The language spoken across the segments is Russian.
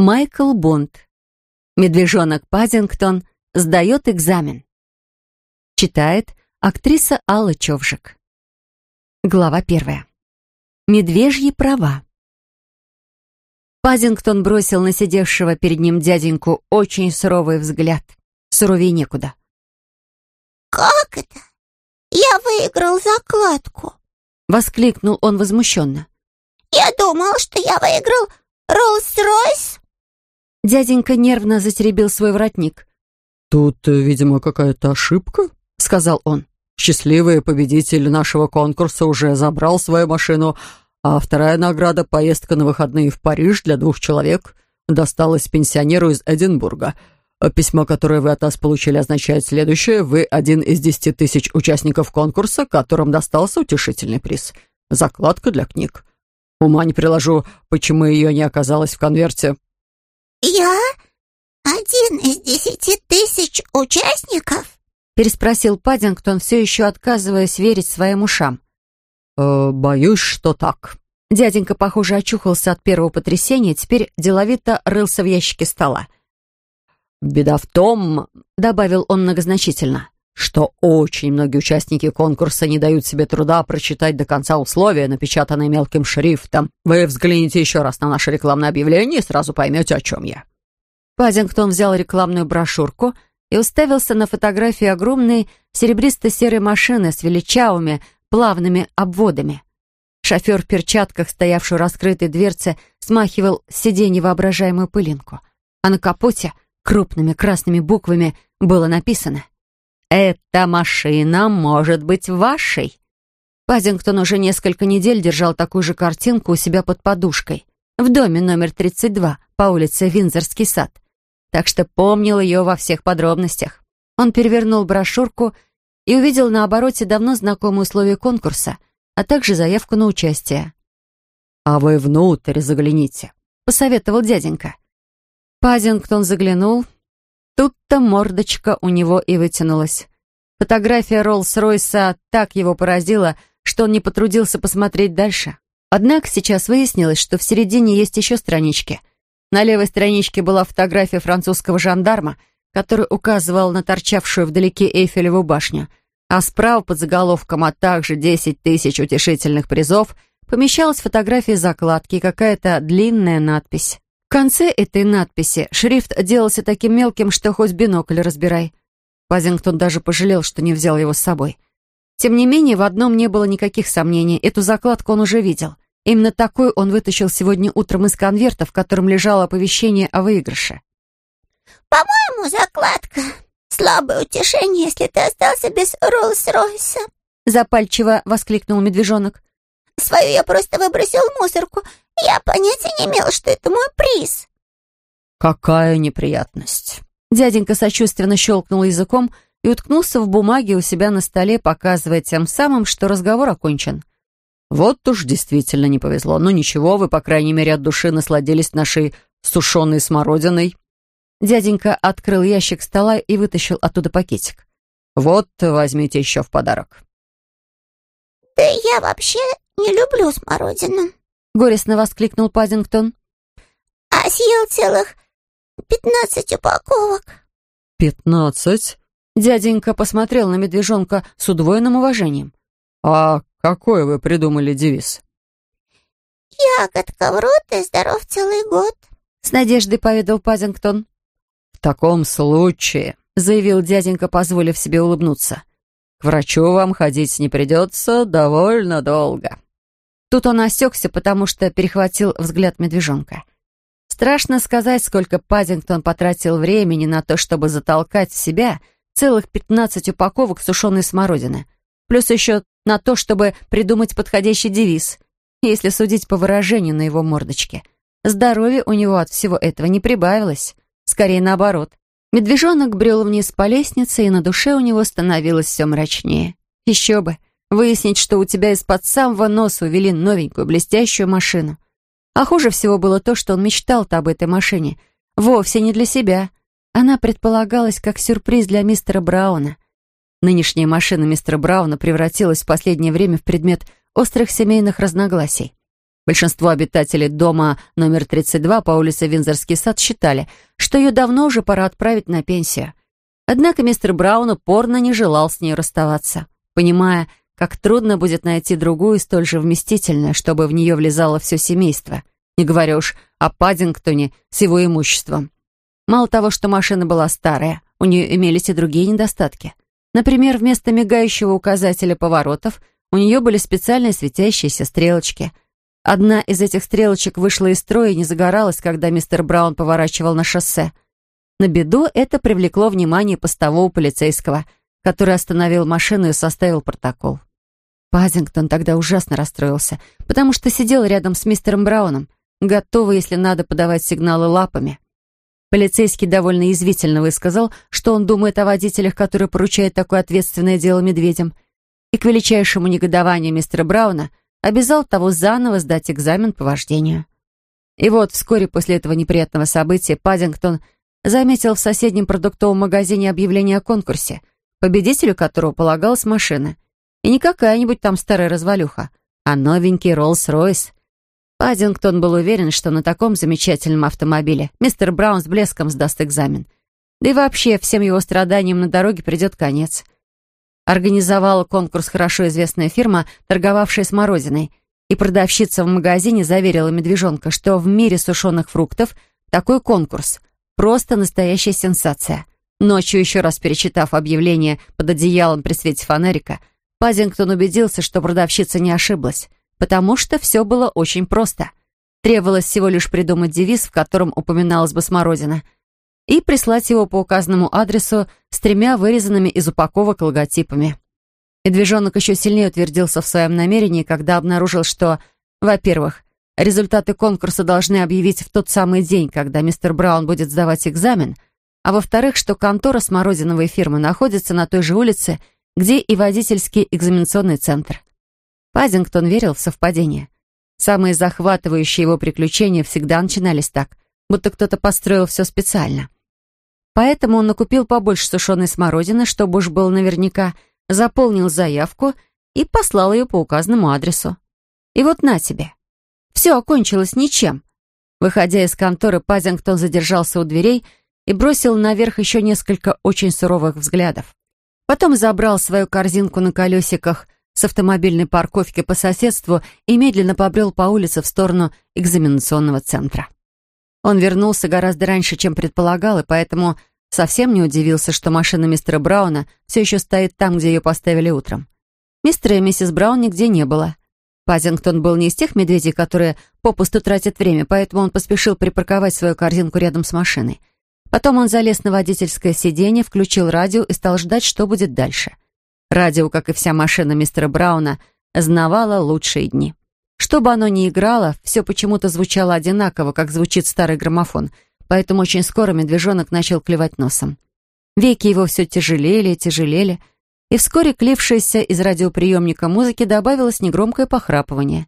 Майкл Бонд. Медвежонок Паддингтон сдает экзамен. Читает актриса Алла Човжик. Глава первая. Медвежьи права. Паддингтон бросил на сидевшего перед ним дяденьку очень суровый взгляд. Суровее некуда. «Как это? Я выиграл закладку!» — воскликнул он возмущенно. «Я думал, что я выиграл Роллс-Ройс!» Дяденька нервно затеребил свой воротник. «Тут, видимо, какая-то ошибка», — сказал он. «Счастливый победитель нашего конкурса уже забрал свою машину, а вторая награда — поездка на выходные в Париж для двух человек — досталась пенсионеру из Эдинбурга. Письмо, которое вы от нас получили, означает следующее. Вы один из десяти тысяч участников конкурса, которым достался утешительный приз. Закладка для книг. Ума не приложу, почему ее не оказалось в конверте». «Я один из десяти тысяч участников?» переспросил Паддингтон, все еще отказываясь верить своим ушам. «Э, «Боюсь, что так». Дяденька, похоже, очухался от первого потрясения, теперь деловито рылся в ящике стола. «Беда в том», — добавил он многозначительно, «что очень многие участники конкурса не дают себе труда прочитать до конца условия, напечатанные мелким шрифтом. Вы взгляните еще раз на наше рекламное объявление и сразу поймете, о чем я». Паддингтон взял рекламную брошюрку и уставился на фотографию огромной серебристо-серой машины с величавыми плавными обводами. Шофер в перчатках, стоявший у раскрытой дверцы, смахивал с сиденья воображаемую пылинку. А на капоте крупными красными буквами было написано «Эта машина может быть вашей». Пазингтон уже несколько недель держал такую же картинку у себя под подушкой в доме номер 32 по улице Винзорский сад так что помнил ее во всех подробностях. Он перевернул брошюрку и увидел на обороте давно знакомые условия конкурса, а также заявку на участие. «А вы внутрь загляните», — посоветовал дяденька. Пазингтон заглянул. Тут-то мордочка у него и вытянулась. Фотография Роллс-Ройса так его поразила, что он не потрудился посмотреть дальше. Однако сейчас выяснилось, что в середине есть еще странички — на левой страничке была фотография французского жандарма, который указывал на торчавшую вдалеке Эйфелеву башню, а справа под заголовком, а также 10 тысяч утешительных призов, помещалась фотография закладки и какая-то длинная надпись. В конце этой надписи шрифт делался таким мелким, что хоть бинокль разбирай. Пазингтон даже пожалел, что не взял его с собой. Тем не менее, в одном не было никаких сомнений, эту закладку он уже видел — Именно такой он вытащил сегодня утром из конверта, в котором лежало оповещение о выигрыше. «По-моему, закладка. Слабое утешение, если ты остался без Роллс-Ройса», запальчиво воскликнул медвежонок. «Свою я просто выбросил в мусорку. Я понятия не имел, что это мой приз». «Какая неприятность!» Дяденька сочувственно щелкнул языком и уткнулся в бумаге у себя на столе, показывая тем самым, что разговор окончен. Вот уж действительно не повезло. Ну ничего, вы, по крайней мере, от души насладились нашей сушеной смородиной. Дяденька открыл ящик стола и вытащил оттуда пакетик. Вот, возьмите еще в подарок. «Да я вообще не люблю смородину», — горестно воскликнул Паддингтон. «А съел целых пятнадцать упаковок». «Пятнадцать?» Дяденька посмотрел на медвежонка с удвоенным уважением. «А какой вы придумали девиз?» «Ягодка в рот и здоров целый год», — с надеждой поведал Пазингтон. «В таком случае», — заявил дяденька, позволив себе улыбнуться, «к врачу вам ходить не придется довольно долго». Тут он осекся, потому что перехватил взгляд медвежонка. Страшно сказать, сколько Пазингтон потратил времени на то, чтобы затолкать в себя целых пятнадцать упаковок сушеной смородины — Плюс еще на то, чтобы придумать подходящий девиз, если судить по выражению на его мордочке. Здоровье у него от всего этого не прибавилось. Скорее наоборот. Медвежонок брел вниз по лестнице, и на душе у него становилось все мрачнее. Еще бы, выяснить, что у тебя из-под самого носа увели новенькую блестящую машину. А хуже всего было то, что он мечтал-то об этой машине. Вовсе не для себя. Она предполагалась как сюрприз для мистера Брауна — Нынешняя машина мистера Брауна превратилась в последнее время в предмет острых семейных разногласий. Большинство обитателей дома номер 32 по улице Винзорский сад считали, что ее давно уже пора отправить на пенсию. Однако мистер Браун упорно не желал с ней расставаться, понимая, как трудно будет найти другую столь же вместительную, чтобы в нее влезало все семейство, не говоря уж о Паддингтоне с его имуществом. Мало того, что машина была старая, у нее имелись и другие недостатки. Например, вместо мигающего указателя поворотов у нее были специальные светящиеся стрелочки — Одна из этих стрелочек вышла из строя и не загоралась, когда мистер Браун поворачивал на шоссе. На беду это привлекло внимание постового полицейского, который остановил машину и составил протокол. Пазингтон тогда ужасно расстроился, потому что сидел рядом с мистером Брауном, готовый, если надо, подавать сигналы лапами. Полицейский довольно язвительно высказал, что он думает о водителях, которые поручают такое ответственное дело медведям. И к величайшему негодованию мистера Брауна обязал того заново сдать экзамен по вождению. И вот вскоре после этого неприятного события Паддингтон заметил в соседнем продуктовом магазине объявление о конкурсе, победителю которого полагалась машина. И не какая-нибудь там старая развалюха, а новенький Роллс-Ройс. Паддингтон был уверен, что на таком замечательном автомобиле мистер Браун с блеском сдаст экзамен. Да и вообще всем его страданиям на дороге придет конец — организовала конкурс хорошо известная фирма, торговавшая смородиной, и продавщица в магазине заверила медвежонка, что в мире сушеных фруктов такой конкурс — просто настоящая сенсация. Ночью, еще раз перечитав объявление под одеялом при свете фонарика, Пазингтон убедился, что продавщица не ошиблась, потому что все было очень просто. Требовалось всего лишь придумать девиз, в котором упоминалась бы смородина — и прислать его по указанному адресу с тремя вырезанными из упаковок логотипами. Медвежонок еще сильнее утвердился в своем намерении, когда обнаружил, что, во-первых, результаты конкурса должны объявить в тот самый день, когда мистер Браун будет сдавать экзамен, а во-вторых, что контора смородиновой фирмы находится на той же улице, где и водительский экзаменационный центр. Пазингтон верил в совпадение. Самые захватывающие его приключения всегда начинались так, будто кто-то построил все специально. Поэтому он накупил побольше сушеной смородины, чтобы уж был наверняка, заполнил заявку и послал ее по указанному адресу. И вот на тебе. Все окончилось ничем. Выходя из конторы, Пазингтон задержался у дверей и бросил наверх еще несколько очень суровых взглядов. Потом забрал свою корзинку на колесиках с автомобильной парковки по соседству и медленно побрел по улице в сторону экзаменационного центра. Он вернулся гораздо раньше, чем предполагал, и поэтому совсем не удивился, что машина мистера Брауна все еще стоит там, где ее поставили утром. Мистера и миссис Браун нигде не было. Пазингтон был не из тех медведей, которые попусту тратят время, поэтому он поспешил припарковать свою корзинку рядом с машиной. Потом он залез на водительское сиденье, включил радио и стал ждать, что будет дальше. Радио, как и вся машина мистера Брауна, знавало лучшие дни. Что бы оно ни играло, все почему-то звучало одинаково, как звучит старый граммофон, поэтому очень скоро медвежонок начал клевать носом. Веки его все тяжелели и тяжелели, и вскоре клившейся из радиоприемника музыки добавилось негромкое похрапывание.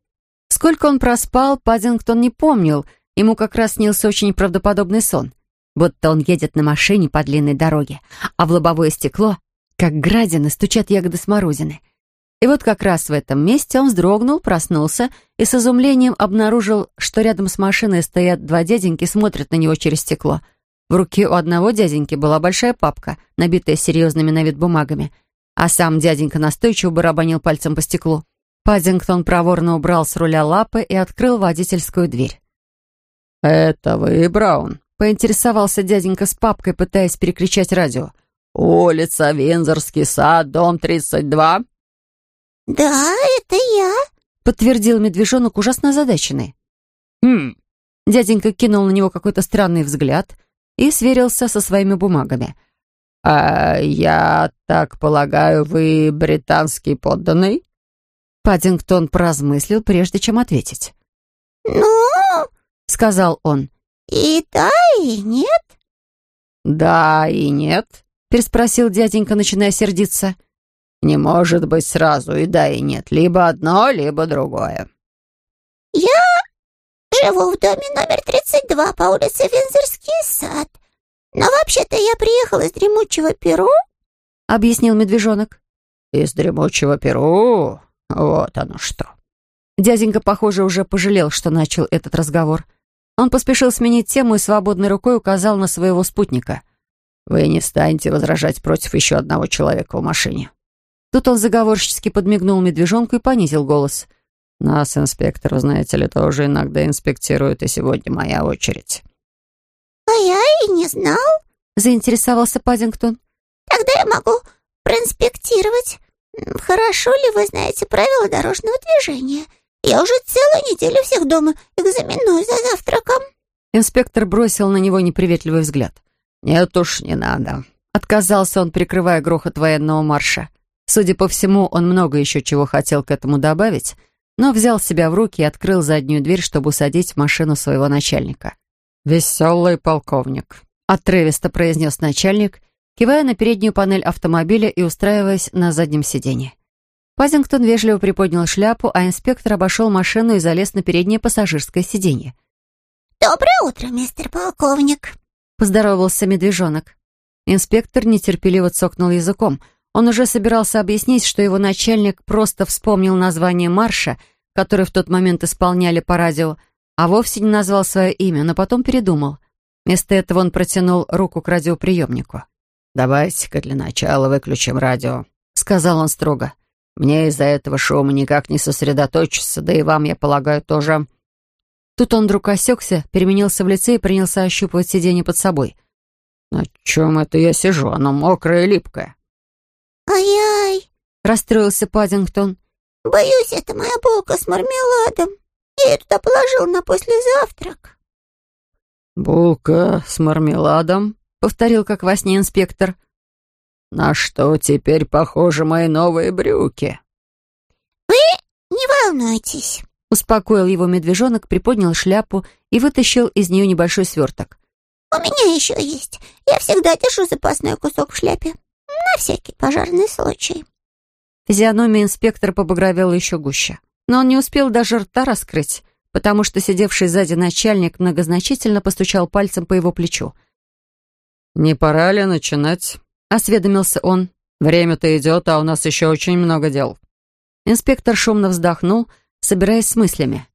Сколько он проспал, Паддингтон не помнил, ему как раз снился очень правдоподобный сон, будто он едет на машине по длинной дороге, а в лобовое стекло, как градины, стучат ягоды смородины — и вот как раз в этом месте он вздрогнул, проснулся и с изумлением обнаружил, что рядом с машиной стоят два дяденьки и смотрят на него через стекло. В руке у одного дяденьки была большая папка, набитая серьезными на вид бумагами, а сам дяденька настойчиво барабанил пальцем по стеклу. Паддингтон проворно убрал с руля лапы и открыл водительскую дверь. «Это вы, Браун?» — поинтересовался дяденька с папкой, пытаясь перекричать радио. «Улица Винзорский сад, дом 32?» «Да, это я», — подтвердил медвежонок, ужасно озадаченный. «Хм». Дяденька кинул на него какой-то странный взгляд и сверился со своими бумагами. «А я так полагаю, вы британский подданный?» Паддингтон поразмыслил, прежде чем ответить. «Ну?» — сказал он. «И да, и нет». «Да и нет?» — переспросил дяденька, начиная сердиться. Не может быть сразу и да, и нет. Либо одно, либо другое. Я живу в доме номер 32 по улице Винзорский сад. Но вообще-то я приехал из дремучего Перу, объяснил медвежонок. Из дремучего Перу? Вот оно что. Дяденька, похоже, уже пожалел, что начал этот разговор. Он поспешил сменить тему и свободной рукой указал на своего спутника. «Вы не станете возражать против еще одного человека в машине». Тут он заговорчески подмигнул медвежонку и понизил голос. «Нас, инспектор, знаете ли, тоже иногда инспектируют, и сегодня моя очередь». «А я и не знал», — заинтересовался Паддингтон. «Тогда я могу проинспектировать. Хорошо ли вы знаете правила дорожного движения? Я уже целую неделю всех дома экзаменую за завтраком». Инспектор бросил на него неприветливый взгляд. «Нет уж, не надо». Отказался он, прикрывая грохот военного марша. Судя по всему, он много еще чего хотел к этому добавить, но взял себя в руки и открыл заднюю дверь, чтобы усадить в машину своего начальника. «Веселый полковник», — отрывисто произнес начальник, кивая на переднюю панель автомобиля и устраиваясь на заднем сиденье. Пазингтон вежливо приподнял шляпу, а инспектор обошел машину и залез на переднее пассажирское сиденье. «Доброе утро, мистер полковник», — поздоровался медвежонок. Инспектор нетерпеливо цокнул языком — он уже собирался объяснить, что его начальник просто вспомнил название марша, который в тот момент исполняли по радио, а вовсе не назвал свое имя, но потом передумал. Вместо этого он протянул руку к радиоприемнику. «Давайте-ка для начала выключим радио», — сказал он строго. «Мне из-за этого шума никак не сосредоточиться, да и вам, я полагаю, тоже...» Тут он вдруг осекся, переменился в лице и принялся ощупывать сиденье под собой. «На чем это я сижу? Оно мокрое и липкое». «Ай-ай!» — расстроился Паддингтон. «Боюсь, это моя булка с мармеладом. Я ее туда положил на послезавтрак». «Булка с мармеладом?» — повторил как во сне инспектор. «На что теперь похожи мои новые брюки?» «Вы не волнуйтесь», — успокоил его медвежонок, приподнял шляпу и вытащил из нее небольшой сверток. «У меня еще есть. Я всегда держу запасной кусок в шляпе. На всякий пожарный случай. Физиономия инспектора побагровела еще гуще. Но он не успел даже рта раскрыть, потому что сидевший сзади начальник многозначительно постучал пальцем по его плечу. «Не пора ли начинать?» — осведомился он. «Время-то идет, а у нас еще очень много дел». Инспектор шумно вздохнул, собираясь с мыслями.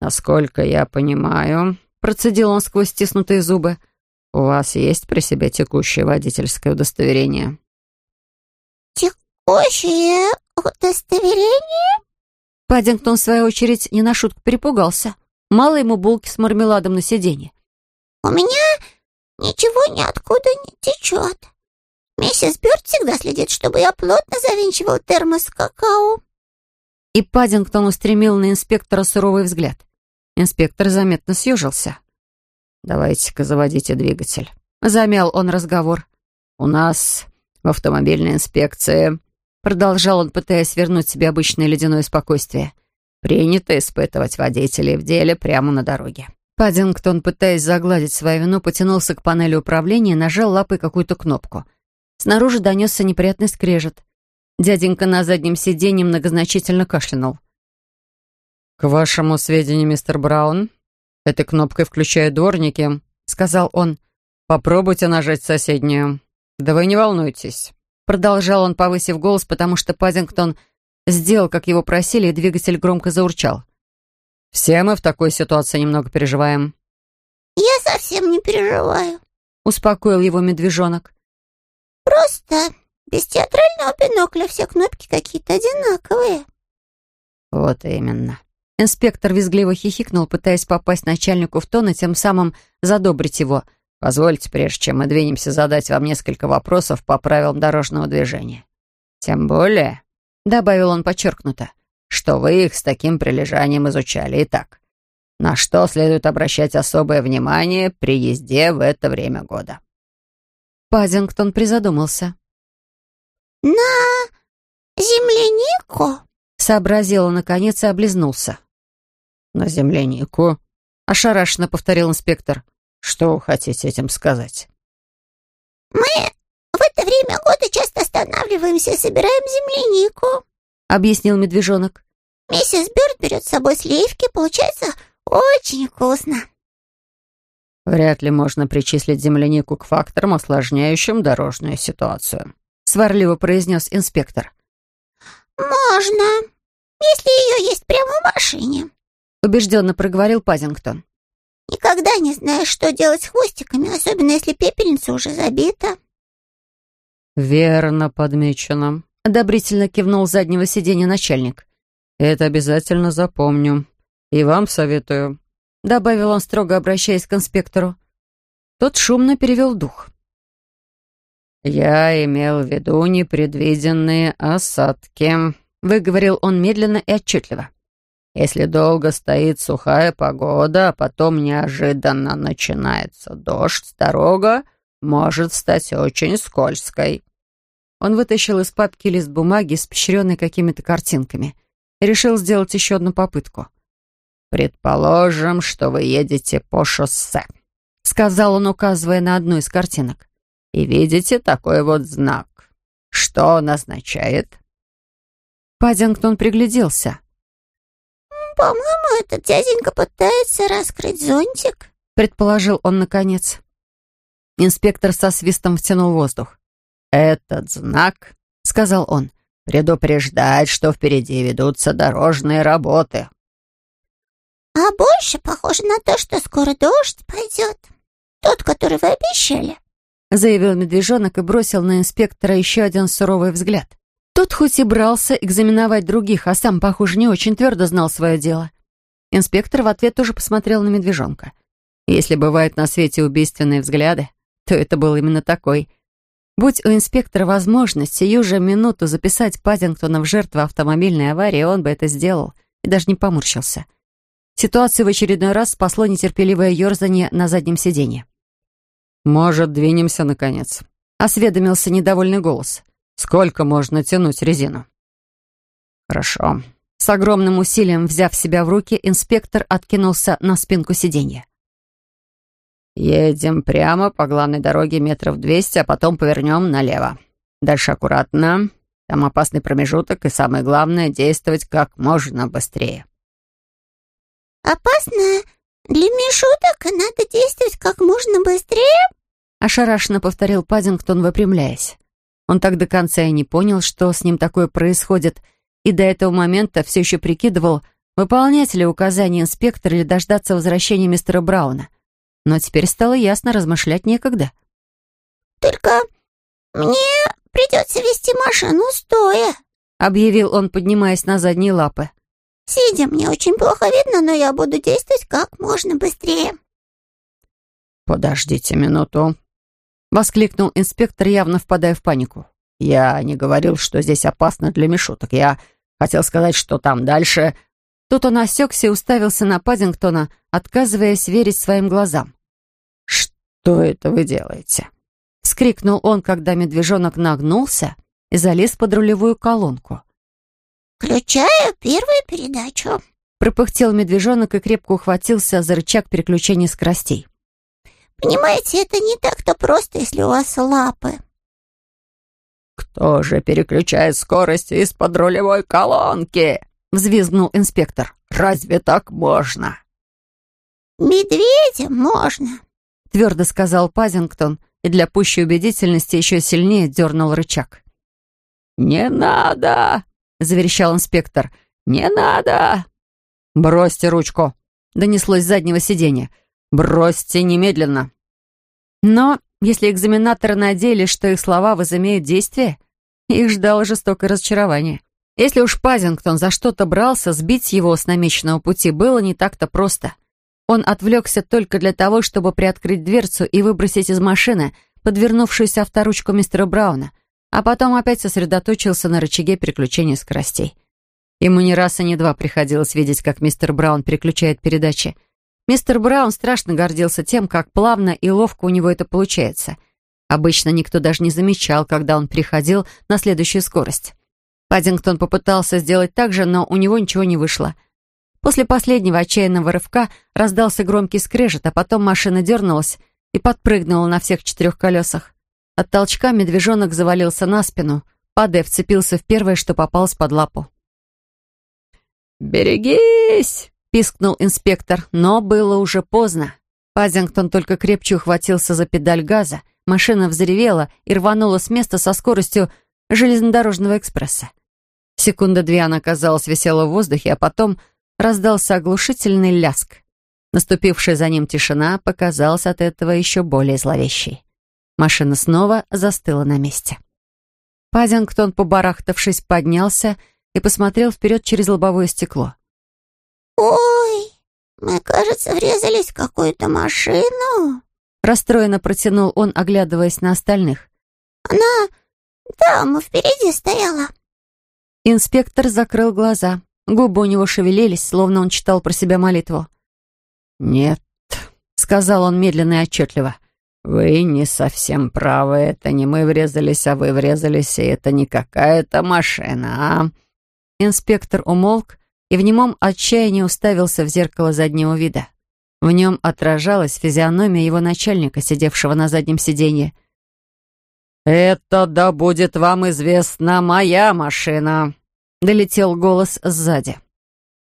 «Насколько я понимаю...» — процедил он сквозь стиснутые зубы — у вас есть при себе текущее водительское удостоверение? Текущее удостоверение? Паддингтон, в свою очередь, не на шутку перепугался. Мало ему булки с мармеладом на сиденье. У меня ничего ниоткуда не течет. Миссис Бёрд всегда следит, чтобы я плотно завинчивал термос какао. И Паддингтон устремил на инспектора суровый взгляд. Инспектор заметно съежился. «Давайте-ка заводите двигатель». Замял он разговор. «У нас в автомобильной инспекции...» Продолжал он, пытаясь вернуть себе обычное ледяное спокойствие. «Принято испытывать водителей в деле прямо на дороге». Паддингтон, пытаясь загладить свою вину, потянулся к панели управления и нажал лапой какую-то кнопку. Снаружи донесся неприятный скрежет. Дяденька на заднем сиденье многозначительно кашлянул. «К вашему сведению, мистер Браун, «Этой кнопкой включают дворники», — сказал он. «Попробуйте нажать соседнюю. Да вы не волнуйтесь». Продолжал он, повысив голос, потому что Пазингтон сделал, как его просили, и двигатель громко заурчал. «Все мы в такой ситуации немного переживаем». «Я совсем не переживаю», — успокоил его медвежонок. «Просто без театрального бинокля все кнопки какие-то одинаковые». «Вот именно», Инспектор визгливо хихикнул, пытаясь попасть начальнику в тон и тем самым задобрить его. «Позвольте, прежде чем мы двинемся, задать вам несколько вопросов по правилам дорожного движения. Тем более, — добавил он подчеркнуто, — что вы их с таким прилежанием изучали. Итак, на что следует обращать особое внимание при езде в это время года?» Пазингтон призадумался. «На землянику?» — сообразил он, наконец, и облизнулся на землянику», — ошарашенно повторил инспектор. «Что вы хотите этим сказать?» «Мы в это время года часто останавливаемся и собираем землянику», — объяснил медвежонок. «Миссис Бёрд берет с собой сливки, получается очень вкусно». «Вряд ли можно причислить землянику к факторам, осложняющим дорожную ситуацию», — сварливо произнес инспектор. «Можно», если ее есть прямо в машине», — убежденно проговорил Пазингтон. «Никогда не знаешь, что делать с хвостиками, особенно если пепельница уже забита». «Верно подмечено», — одобрительно кивнул заднего сиденья начальник. «Это обязательно запомню. И вам советую», — добавил он, строго обращаясь к инспектору. Тот шумно перевел дух. «Я имел в виду непредвиденные осадки», — выговорил он медленно и отчетливо. «Если долго стоит сухая погода, а потом неожиданно начинается дождь, дорога может стать очень скользкой». Он вытащил из папки лист бумаги, испещренный какими-то картинками, и решил сделать еще одну попытку. «Предположим, что вы едете по шоссе», — сказал он, указывая на одну из картинок. И видите такой вот знак. Что он означает?» Паддингтон пригляделся. «По-моему, этот дяденька пытается раскрыть зонтик», — предположил он наконец. Инспектор со свистом втянул воздух. «Этот знак», — сказал он, — «предупреждает, что впереди ведутся дорожные работы». «А больше похоже на то, что скоро дождь пойдет. Тот, который вы обещали» заявил медвежонок и бросил на инспектора еще один суровый взгляд. Тот хоть и брался экзаменовать других, а сам, похоже, не очень твердо знал свое дело. Инспектор в ответ тоже посмотрел на медвежонка. Если бывают на свете убийственные взгляды, то это был именно такой. Будь у инспектора возможность сию же минуту записать Паддингтона в жертву автомобильной аварии, он бы это сделал и даже не поморщился. Ситуацию в очередной раз спасло нетерпеливое ерзание на заднем сиденье. «Может, двинемся, наконец?» — осведомился недовольный голос. «Сколько можно тянуть резину?» «Хорошо». С огромным усилием, взяв себя в руки, инспектор откинулся на спинку сиденья. «Едем прямо по главной дороге метров двести, а потом повернем налево. Дальше аккуратно. Там опасный промежуток, и самое главное — действовать как можно быстрее». «Опасно для мешуток, и надо действовать как можно быстрее?» Ошарашенно повторил Паддингтон, выпрямляясь. Он так до конца и не понял, что с ним такое происходит, и до этого момента все еще прикидывал, выполнять ли указания инспектора или дождаться возвращения мистера Брауна. Но теперь стало ясно, размышлять некогда. «Только мне придется вести машину стоя», — объявил он, поднимаясь на задние лапы. «Сидя мне очень плохо видно, но я буду действовать как можно быстрее». «Подождите минуту», Воскликнул инспектор, явно впадая в панику. «Я не говорил, что здесь опасно для мешуток. Я хотел сказать, что там дальше...» Тут он осекся и уставился на Паддингтона, отказываясь верить своим глазам. «Что это вы делаете?» — скрикнул он, когда медвежонок нагнулся и залез под рулевую колонку. «Включаю первую передачу», — пропыхтел медвежонок и крепко ухватился за рычаг переключения скоростей. Понимаете, это не так-то просто, если у вас лапы. «Кто же переключает скорость из-под рулевой колонки?» — взвизгнул инспектор. «Разве так можно?» «Медведям можно», — твердо сказал Пазингтон и для пущей убедительности еще сильнее дернул рычаг. «Не надо!» — заверещал инспектор. «Не надо!» «Бросьте ручку!» — донеслось с заднего сиденья. «Бросьте немедленно!» Но если экзаменаторы надеялись, что их слова возымеют действие, их ждало жестокое разочарование. Если уж Пазингтон за что-то брался, сбить его с намеченного пути было не так-то просто. Он отвлекся только для того, чтобы приоткрыть дверцу и выбросить из машины подвернувшуюся авторучку мистера Брауна, а потом опять сосредоточился на рычаге переключения скоростей. Ему не раз и не два приходилось видеть, как мистер Браун переключает передачи — Мистер Браун страшно гордился тем, как плавно и ловко у него это получается. Обычно никто даже не замечал, когда он переходил на следующую скорость. Паддингтон попытался сделать так же, но у него ничего не вышло. После последнего отчаянного рывка раздался громкий скрежет, а потом машина дернулась и подпрыгнула на всех четырех колесах. От толчка медвежонок завалился на спину, падая, вцепился в первое, что попалось под лапу. «Берегись!» пискнул инспектор, но было уже поздно. Пазингтон только крепче ухватился за педаль газа, машина взревела и рванула с места со скоростью железнодорожного экспресса. Секунда две она, казалось, висела в воздухе, а потом раздался оглушительный ляск. Наступившая за ним тишина показалась от этого еще более зловещей. Машина снова застыла на месте. Паддингтон, побарахтавшись, поднялся и посмотрел вперед через лобовое стекло. «Ой, мы, кажется, врезались в какую-то машину», Расстроенно протянул он, оглядываясь на остальных. «Она там, впереди стояла». Инспектор закрыл глаза. Губы у него шевелились, словно он читал про себя молитву. «Нет», — сказал он медленно и отчетливо. «Вы не совсем правы. Это не мы врезались, а вы врезались, и это не какая-то машина, а...» Инспектор умолк и в немом отчаянии уставился в зеркало заднего вида. В нем отражалась физиономия его начальника, сидевшего на заднем сиденье. «Это да будет вам известна моя машина!» — долетел голос сзади.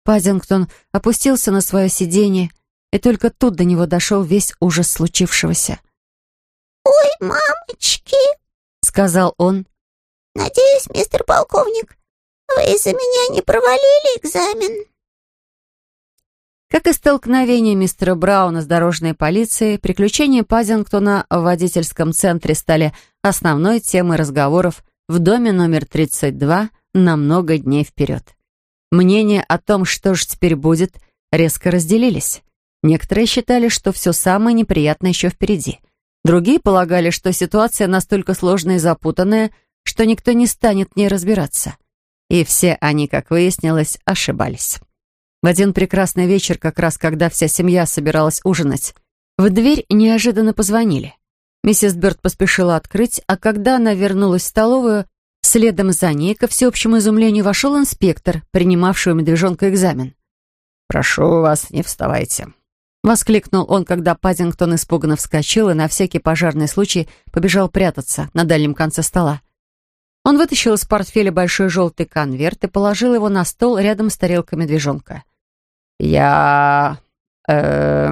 Паддингтон опустился на свое сиденье, и только тут до него дошел весь ужас случившегося. «Ой, мамочки!» — сказал он. «Надеюсь, мистер полковник, вы из-за меня не провалили экзамен?» Как и столкновение мистера Брауна с дорожной полицией, приключения Пазингтона в водительском центре стали основной темой разговоров в доме номер 32 на много дней вперед. Мнения о том, что же теперь будет, резко разделились. Некоторые считали, что все самое неприятное еще впереди. Другие полагали, что ситуация настолько сложная и запутанная, что никто не станет в ней разбираться. И все они, как выяснилось, ошибались. В один прекрасный вечер, как раз когда вся семья собиралась ужинать, в дверь неожиданно позвонили. Миссис Бёрд поспешила открыть, а когда она вернулась в столовую, следом за ней, ко всеобщему изумлению, вошел инспектор, принимавший у медвежонка экзамен. «Прошу вас, не вставайте», — воскликнул он, когда Паддингтон испуганно вскочил и на всякий пожарный случай побежал прятаться на дальнем конце стола. Он вытащил из портфеля большой желтый конверт и положил его на стол рядом с тарелкой медвежонка. «Я... э...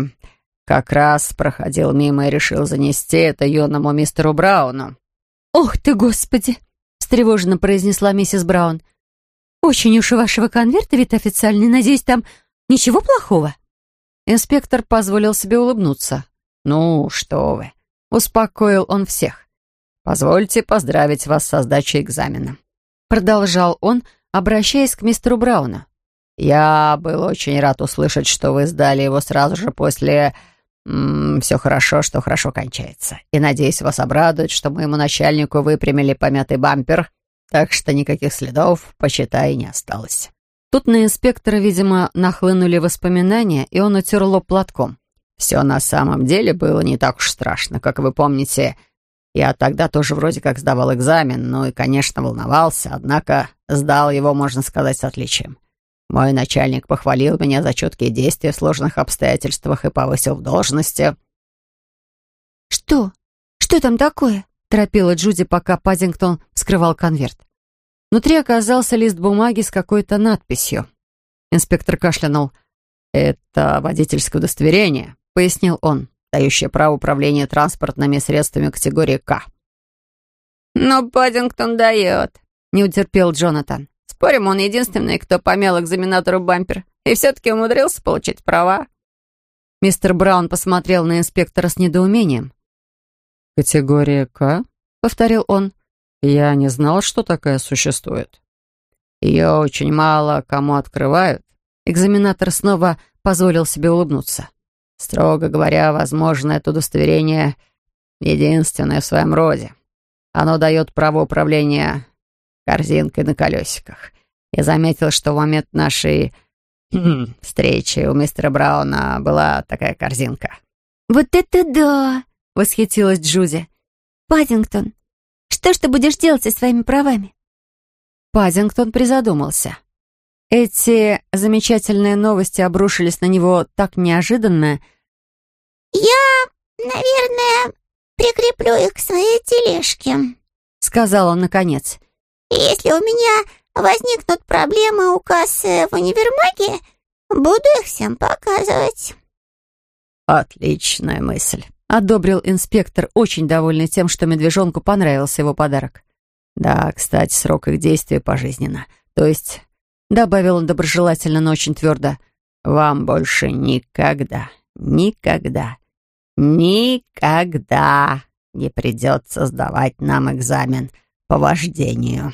как раз проходил мимо и решил занести это юному мистеру Брауну». «Ох ты, Господи!» — встревоженно произнесла миссис Браун. «Очень уж у вашего конверта вид официальный. Надеюсь, там ничего плохого?» Инспектор позволил себе улыбнуться. «Ну, что вы!» — успокоил он всех. «Позвольте поздравить вас со сдачей экзамена», — продолжал он, обращаясь к мистеру Брауну. «Я был очень рад услышать, что вы сдали его сразу же после... все хорошо, что хорошо кончается. И надеюсь, вас обрадует, что моему начальнику выпрямили помятый бампер, так что никаких следов, почитай, не осталось». Тут на инспектора, видимо, нахлынули воспоминания, и он утер лоб платком. «Все на самом деле было не так уж страшно. Как вы помните, я тогда тоже вроде как сдавал экзамен, ну и, конечно, волновался, однако сдал его, можно сказать, с отличием. Мой начальник похвалил меня за четкие действия в сложных обстоятельствах и повысил в должности. «Что? Что там такое?» — торопила Джуди, пока Паддингтон вскрывал конверт. Внутри оказался лист бумаги с какой-то надписью. Инспектор кашлянул. «Это водительское удостоверение», — пояснил он дающее право управления транспортными средствами категории «К». «Но Паддингтон дает», — не утерпел Джонатан. «Спорим, он единственный, кто помял экзаменатору бампер и все-таки умудрился получить права». Мистер Браун посмотрел на инспектора с недоумением. «Категория «К»?» — повторил он. «Я не знал, что такая существует». «Ее очень мало кому открывают». Экзаменатор снова позволил себе улыбнуться. Строго говоря, возможно, это удостоверение единственное в своем роде. Оно дает право управления корзинкой на колесиках. Я заметил, что в момент нашей встречи у мистера Брауна была такая корзинка. «Вот это да!» — восхитилась Джуди. «Паддингтон, что ж ты будешь делать со своими правами?» Паддингтон призадумался. Эти замечательные новости обрушились на него так неожиданно. «Я, наверное, прикреплю их к своей тележке», — сказал он наконец. «Если у меня возникнут проблемы у кассы в универмаге, буду их всем показывать». «Отличная мысль», — одобрил инспектор, очень довольный тем, что медвежонку понравился его подарок. «Да, кстати, срок их действия пожизненно. То есть, добавил он доброжелательно, но очень твердо, вам больше никогда, никогда, никогда не придется сдавать нам экзамен по вождению.